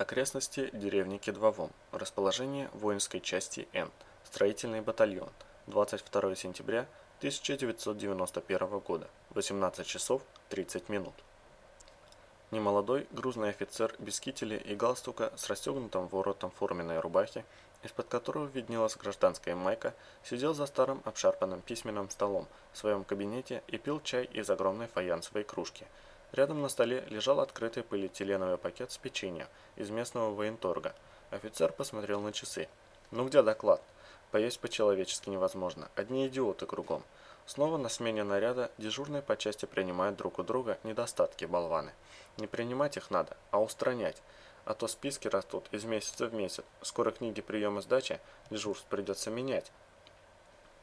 Окрестности деревни Кедвовом. Расположение воинской части Н. Строительный батальон. 22 сентября 1991 года. 18 часов 30 минут. Немолодой грузный офицер без кителя и галстука с расстегнутым воротом форменной рубахи, из-под которого виднелась гражданская майка, сидел за старым обшарпанным письменным столом в своем кабинете и пил чай из огромной фаянсовой кружки – Рядом на столе лежал открытый полиэтиленовый пакет с печеньем из местного военторга. Офицер посмотрел на часы. «Ну где доклад?» Поесть по-человечески невозможно. Одни идиоты кругом. Снова на смене наряда дежурные по части принимают друг у друга недостатки болваны. Не принимать их надо, а устранять. А то списки растут из месяца в месяц. Скоро книги приема сдачи дежурств придется менять.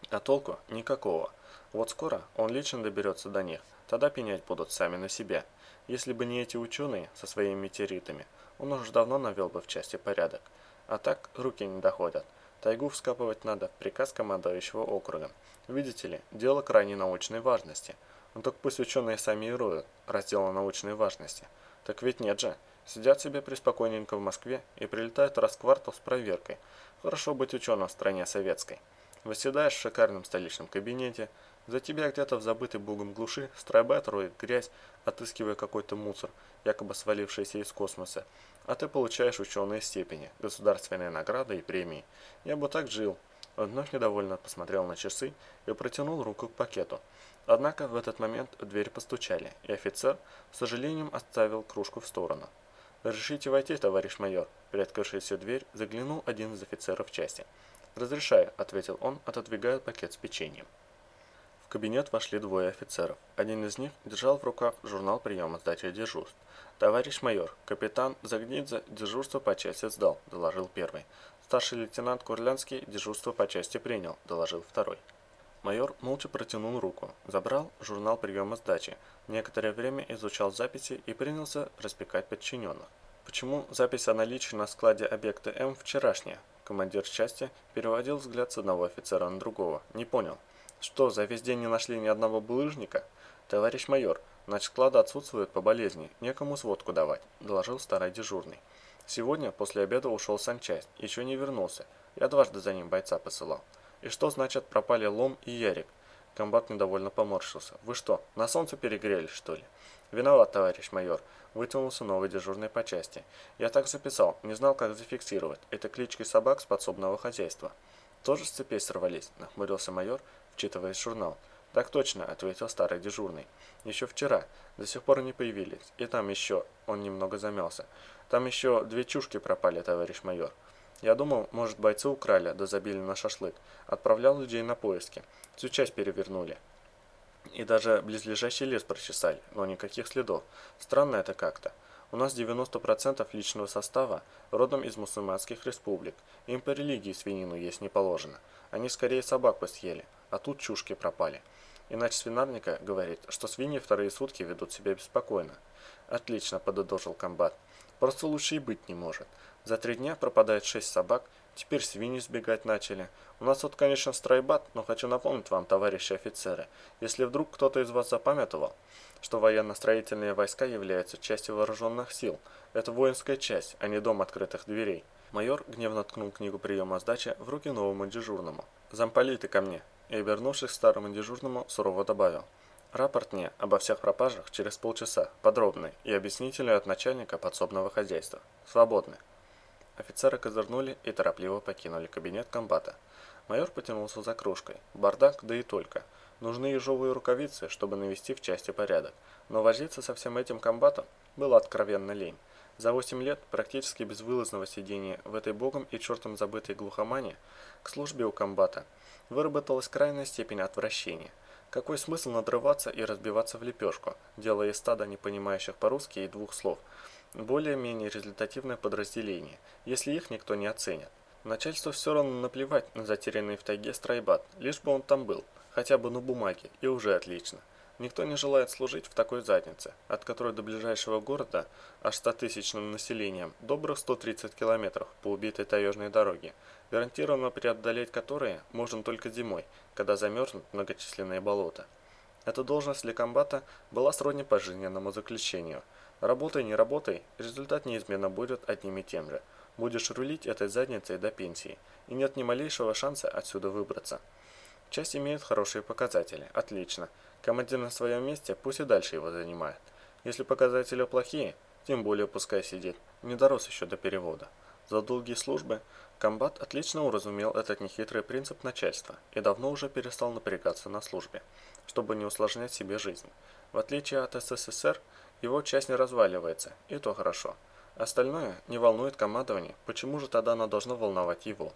А толку никакого. Вот скоро он лично доберется до них. Тогда пенять будут сами на себя. Если бы не эти ученые со своими метеоритами, он уже давно навел бы в части порядок. А так руки не доходят. Тайгу вскапывать надо, приказ командующего округом. Видите ли, дело крайней научной важности. Ну так пусть ученые сами и роют раздел научной важности. Так ведь нет же. Сидят себе преспокойненько в Москве и прилетают раз в квартал с проверкой. Хорошо быть ученым в стране советской. Восседаешь в шикарном столичном кабинете, за тебя где-то в забытой богом глуши стройбат роет грязь, отыскивая какой-то мусор, якобы свалившийся из космоса, а ты получаешь ученые степени, государственные награды и премии. Я бы так жил. Он вновь недовольно посмотрел на часы и протянул руку к пакету. Однако в этот момент в дверь постучали, и офицер, с сожалением, оставил кружку в сторону. «Разрешите войти, товарищ майор?» Приоткрывшаяся дверь заглянул один из офицеров части. «Разрешаю», — ответил он, отодвигая пакет с печеньем. В кабинет вошли двое офицеров. Один из них держал в руках журнал приема сдачи дежурств. «Товарищ майор, капитан Загнидзе дежурство по части сдал», – доложил первый. «Старший лейтенант Курлянский дежурство по части принял», – доложил второй. Майор молча протянул руку, забрал журнал приема сдачи, некоторое время изучал записи и принялся распекать подчиненных. Почему запись о наличии на складе объекта М вчерашняя? Командир части переводил взгляд с одного офицера на другого. Не понял. Что, за весь день не нашли ни одного булыжника? Товарищ майор, значит склада отсутствует по болезни, некому сводку давать, доложил старый дежурный. Сегодня после обеда ушел санчасть, еще не вернулся. Я дважды за ним бойца посылал. И что значит пропали Лом и Ярик? Комбат недовольно поморщился. Вы что, на солнце перегрелись, что ли? Виноват, товарищ майор. Вытянулся новый дежурный по части. Я так записал, не знал, как зафиксировать. Это клички собак с подсобного хозяйства. Тоже с цепей сорвались, нахмурился майор, вчитываясь в журнал. «Так точно», — ответил старый дежурный. «Еще вчера. До сих пор не появились. И там еще...» Он немного замялся. «Там еще две чушки пропали, товарищ майор. Я думал, может, бойцы украли, да забили на шашлык. Отправлял людей на поиски. Всю часть перевернули. И даже близлежащий лес прочесали, но никаких следов. Странно это как-то. У нас 90% личного состава родом из мусульманских республик. Им по религии свинину есть не положено. Они скорее собак посъели а тут чушки пропали. Иначе свинарника говорит, что свиньи вторые сутки ведут себя беспокойно. Отлично, подытожил комбат. Просто лучше и быть не может. За три дня пропадает шесть собак, теперь свиньи сбегать начали. У нас тут, конечно, стройбат, но хочу напомнить вам, товарищи офицеры, если вдруг кто-то из вас запамятовал, что военно-строительные войска являются частью вооруженных сил. Это воинская часть, а не дом открытых дверей. Майор гневно ткнул книгу приема сдачи в руки новому дежурному. «Замполиты ко мне!» и, обернувшись к старому дежурному, сурово добавил. Рапорт мне обо всех пропажах через полчаса, подробный и объяснительный от начальника подсобного хозяйства. Свободны. Офицеры козырнули и торопливо покинули кабинет комбата. Майор потянулся за кружкой. Бардак, да и только. Нужны ежовые рукавицы, чтобы навести в части порядок. Но возиться со всем этим комбатом было откровенно лень. За 8 лет практически безвылазного сидения в этой богом и чертом забытой глухомане к службе у комбата выработалась крайняя степень отвращения. Какой смысл надрываться и разбиваться в лепешку, делая из стада не понимающих по-русски и двух слов, более-менее результативное подразделение, если их никто не оценит. Начальству все равно наплевать на затерянный в тайге страйбат, лишь бы он там был, хотя бы на бумаге, и уже отлично. Никто не желает служить в такой заднице, от которой до ближайшего города, аж 100-тысячным населением, добрых 130 километров по убитой таежной дороге, гарантированно преодолеть которые можно только зимой, когда замерзнут многочисленные болота. Эта должность для комбата была сродни пожизненному заключению. Работай, не работай, результат неизменно будет одним и тем же. Будешь рулить этой задницей до пенсии, и нет ни малейшего шанса отсюда выбраться. Часть имеет хорошие показатели, отлично. Командир на своем месте пусть и дальше его занимает. Если показатели плохие, тем более пускай сидит, не дорос еще до перевода. За долгие службы комбат отлично уразумел этот нехитрый принцип начальства и давно уже перестал напрягаться на службе, чтобы не усложнять себе жизнь. В отличие от СССР, его часть не разваливается, и то хорошо. Остальное не волнует командование, почему же тогда оно должно волновать его?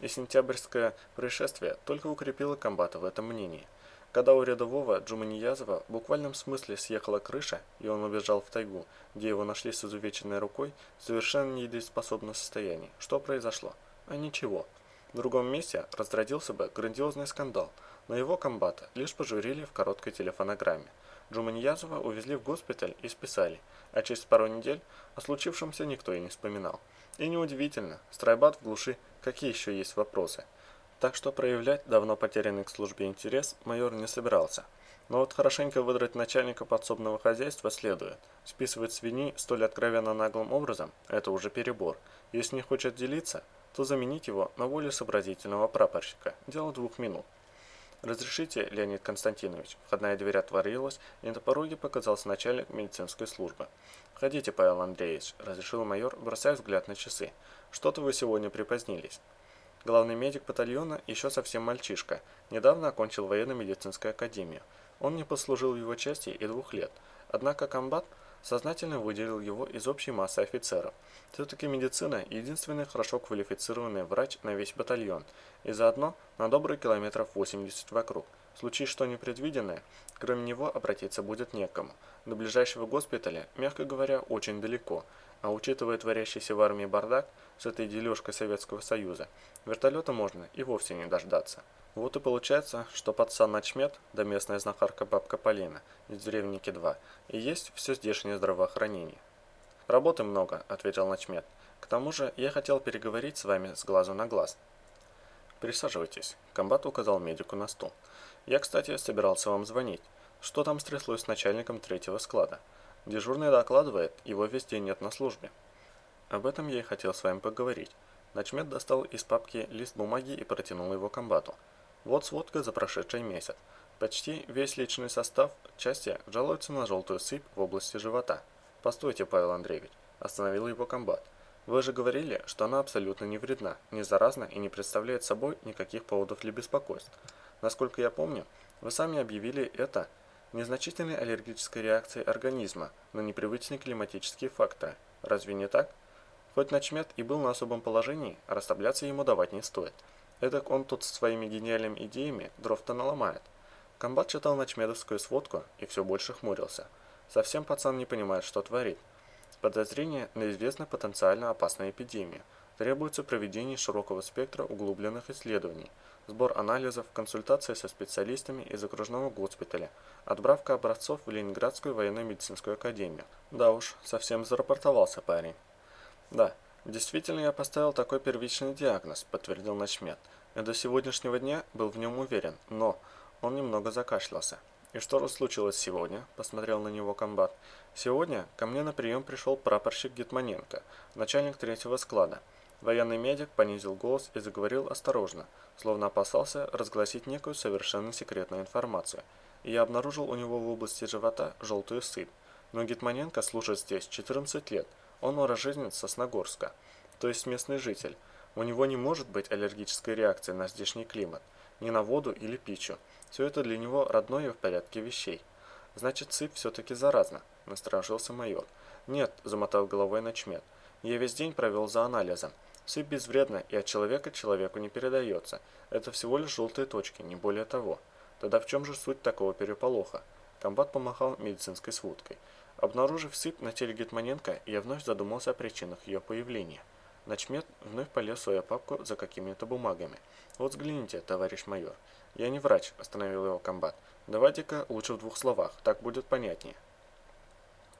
И сентябрьское происшествие только укрепило комбата в этом мнении. Когда у рядового Джуманиязова в буквальном смысле съехала крыша, и он убежал в тайгу, где его нашли с изувеченной рукой, совершенно недееспособном состоянии, что произошло? А ничего. В другом месте разродился бы грандиозный скандал, но его комбата лишь пожурили в короткой телефонограмме. Джуманьязова увезли в госпиталь и списали, а через пару недель о случившемся никто и не вспоминал. И неудивительно, стройбат в глуши, какие еще есть вопросы. Так что проявлять давно потерянный к службе интерес майор не собирался. Но вот хорошенько выдрать начальника подсобного хозяйства следует. Списывать свиньи столь откровенно наглым образом – это уже перебор. Если не хочет делиться, то заменить его на более сообразительного прапорщика. Дело двух минут. «Разрешите, Леонид Константинович?» Входная дверь отворилась, и на пороге показался начальник медицинской службы. «Входите, Павел Андреевич», – разрешил майор, бросая взгляд на часы. «Что-то вы сегодня припозднились». Главный медик батальона еще совсем мальчишка, недавно окончил военно-медицинскую академию. Он не послужил в его части и двух лет. Однако комбат – сознательно выделил его из общей массы офицеров. Все-таки медицина – единственный хорошо квалифицированный врач на весь батальон, и заодно на добрые километров 80 вокруг. Случае что непредвиденное, кроме него обратиться будет некому. До ближайшего госпиталя, мягко говоря, очень далеко, а учитывая творящийся в армии бардак с этой дележкой Советского Союза, вертолета можно и вовсе не дождаться. Вот и получается, что пацан Начмет, да местная знахарка бабка Полина из деревни 2, и есть все здешнее здравоохранение. «Работы много», — ответил Начмет. «К тому же я хотел переговорить с вами с глазу на глаз». «Присаживайтесь», — комбат указал медику на стол. «Я, кстати, собирался вам звонить. Что там стряслось с начальником третьего склада? Дежурный докладывает, его весь день нет на службе». «Об этом я и хотел с вами поговорить». Начмет достал из папки лист бумаги и протянул его комбату. Вот сводка за прошедший месяц. Почти весь личный состав части жалуется на желтую сыпь в области живота. Постойте, Павел Андреевич, остановил его комбат. Вы же говорили, что она абсолютно не вредна, не заразна и не представляет собой никаких поводов для беспокойств. Насколько я помню, вы сами объявили это незначительной аллергической реакцией организма на непривычные климатические факторы. Разве не так? Хоть начмет и был на особом положении, расслабляться ему давать не стоит. Эдак он тут своими гениальными идеями дров-то наломает. Комбат читал ночмедовскую сводку и все больше хмурился. Совсем пацан не понимает, что творит. Подозрение на известно потенциально опасную эпидемию. Требуется проведение широкого спектра углубленных исследований, сбор анализов, консультация со специалистами из окружного госпиталя, отправка образцов в Ленинградскую военно-медицинскую академию. Да уж, совсем зарапортовался парень. Да, Действительно, я поставил такой первичный диагноз, подтвердил Начмет. Я до сегодняшнего дня был в нем уверен, но он немного закашлялся. «И что случилось сегодня?» – посмотрел на него комбат. «Сегодня ко мне на прием пришел прапорщик Гетманенко, начальник третьего склада. Военный медик понизил голос и заговорил осторожно, словно опасался разгласить некую совершенно секретную информацию. И я обнаружил у него в области живота желтую сыпь. Но Гетманенко служит здесь 14 лет, он уроженец Сосногорска, то есть местный житель. У него не может быть аллергической реакции на здешний климат, ни на воду или пищу. Все это для него родное в порядке вещей. Значит, сыпь все-таки заразна, насторожился майор. Нет, замотал головой начмет. Я весь день провел за анализом. Сыпь безвредна и от человека человеку не передается. Это всего лишь желтые точки, не более того. Тогда в чем же суть такого переполоха? Комбат помахал медицинской сводкой. Обнаружив сыпь на теле Гетманенко, я вновь задумался о причинах ее появления. Начмет вновь полез в свою папку за какими-то бумагами. «Вот взгляните, товарищ майор. Я не врач», – остановил его комбат. «Давайте-ка лучше в двух словах, так будет понятнее».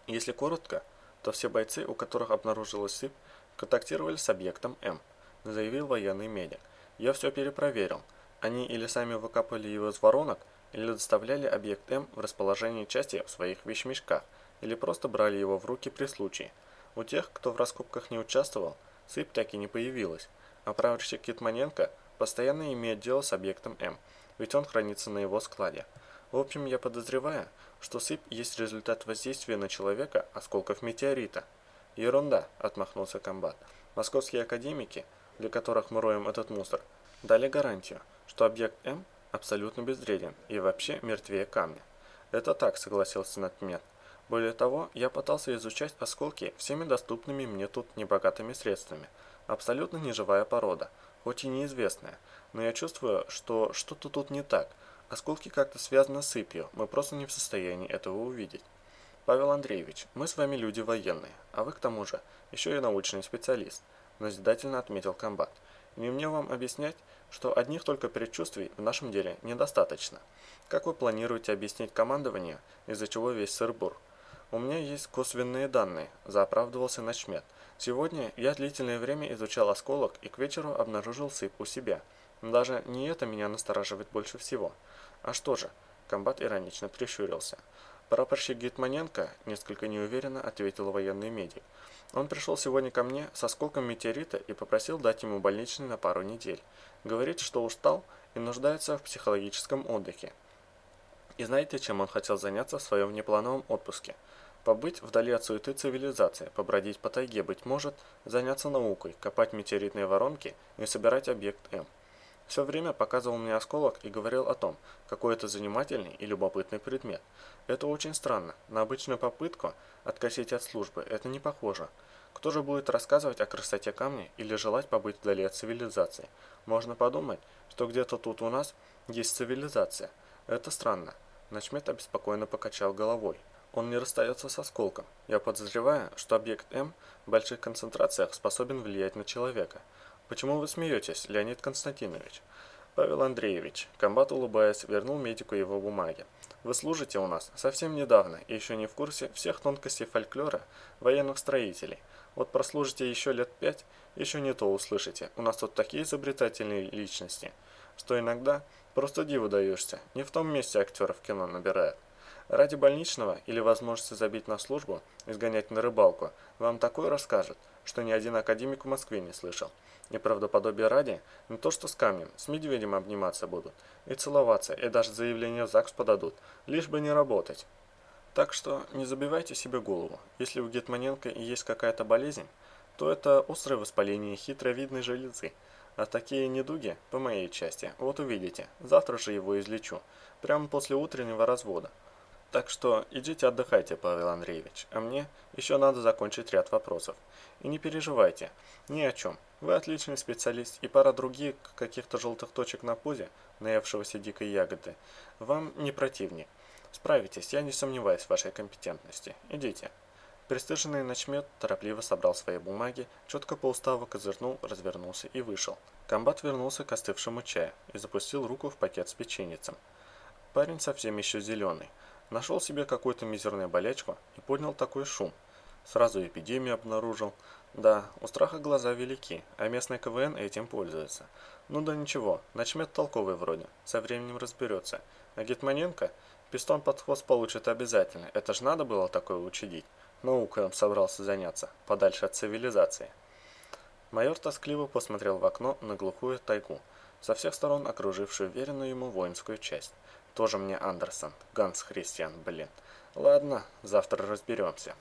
Если коротко, то все бойцы, у которых обнаружилась сыпь, контактировали с объектом М, заявил военный медик. Я все перепроверил. Они или сами выкапывали его из воронок, или доставляли объект М в расположение части в своих вещмешках – или просто брали его в руки при случае. У тех, кто в раскопках не участвовал, сыпь так и не появилась, а прапорщик Китманенко постоянно имеет дело с объектом М, ведь он хранится на его складе. В общем, я подозреваю, что сыпь есть результат воздействия на человека осколков метеорита. Ерунда, отмахнулся комбат. Московские академики, для которых мы роем этот мусор, дали гарантию, что объект М абсолютно безвреден и вообще мертвее камня. Это так, согласился Натмет. Более того, я пытался изучать осколки всеми доступными мне тут небогатыми средствами. Абсолютно неживая порода, хоть и неизвестная, но я чувствую, что что-то тут не так. Осколки как-то связаны с сыпью, мы просто не в состоянии этого увидеть. Павел Андреевич, мы с вами люди военные, а вы к тому же еще и научный специалист, назидательно отметил комбат. Не мне вам объяснять, что одних только предчувствий в нашем деле недостаточно. Как вы планируете объяснить командование, из-за чего весь сырбур? У меня есть косвенные данные, заоправдывался начмет. Сегодня я длительное время изучал осколок и к вечеру обнаружил сыпь у себя. Даже не это меня настораживает больше всего. А что же? Комбат иронично прищурился. Прапорщик Гитманенко несколько неуверенно ответил военный медик. Он пришел сегодня ко мне с осколком метеорита и попросил дать ему больничный на пару недель. Говорит, что устал и нуждается в психологическом отдыхе. И знаете, чем он хотел заняться в своем внеплановом отпуске? Побыть вдали от суеты цивилизации, побродить по тайге, быть может, заняться наукой, копать метеоритные воронки и собирать объект М. Все время показывал мне осколок и говорил о том, какой это занимательный и любопытный предмет. Это очень странно. На обычную попытку откосить от службы это не похоже. Кто же будет рассказывать о красоте камня или желать побыть вдали от цивилизации? Можно подумать, что где-то тут у нас есть цивилизация. Это странно. Начмет обеспокоенно покачал головой. Он не расстается с осколком. Я подозреваю, что объект М в больших концентрациях способен влиять на человека. Почему вы смеетесь, Леонид Константинович? Павел Андреевич, комбат улыбаясь, вернул медику его бумаги. Вы служите у нас совсем недавно и еще не в курсе всех тонкостей фольклора военных строителей. Вот прослужите еще лет пять, еще не то услышите. У нас тут такие изобретательные личности, что иногда просто диву даешься. Не в том месте актеров кино набирают. Ради больничного или возможности забить на службу, изгонять на рыбалку, вам такое расскажет, что ни один академик в Москве не слышал. Неправдоподобие ради, не то что с камнем, с медведем обниматься будут, и целоваться, и даже заявление в ЗАГС подадут, лишь бы не работать. Так что не забивайте себе голову. Если у Гетманенко и есть какая-то болезнь, то это острое воспаление хитровидной железы. А такие недуги, по моей части, вот увидите, завтра же его излечу, прямо после утреннего развода. Так что идите отдыхайте, Павел Андреевич, а мне еще надо закончить ряд вопросов. И не переживайте, ни о чем. Вы отличный специалист, и пара других каких-то желтых точек на пузе, наевшегося дикой ягоды, вам не противнее. Справитесь, я не сомневаюсь в вашей компетентности. Идите. Пристыженный начмет торопливо собрал свои бумаги, четко по уставу козырнул, развернулся и вышел. Комбат вернулся к остывшему чаю и запустил руку в пакет с печеницем. Парень совсем еще зеленый. Нашел себе какую-то мизерную болячку и поднял такой шум. Сразу эпидемию обнаружил. Да, у страха глаза велики, а местный КВН этим пользуется. Ну да ничего, начмет толковый вроде, со временем разберется. А Гетманенко пистон под хвост получит обязательно, это ж надо было такое учудить. Наукой он собрался заняться, подальше от цивилизации. Майор тоскливо посмотрел в окно на глухую тайгу, со всех сторон окружившую веренную ему воинскую часть. Тоже мне Андерсон. Ганс Христиан, блин. Ладно, завтра разберемся.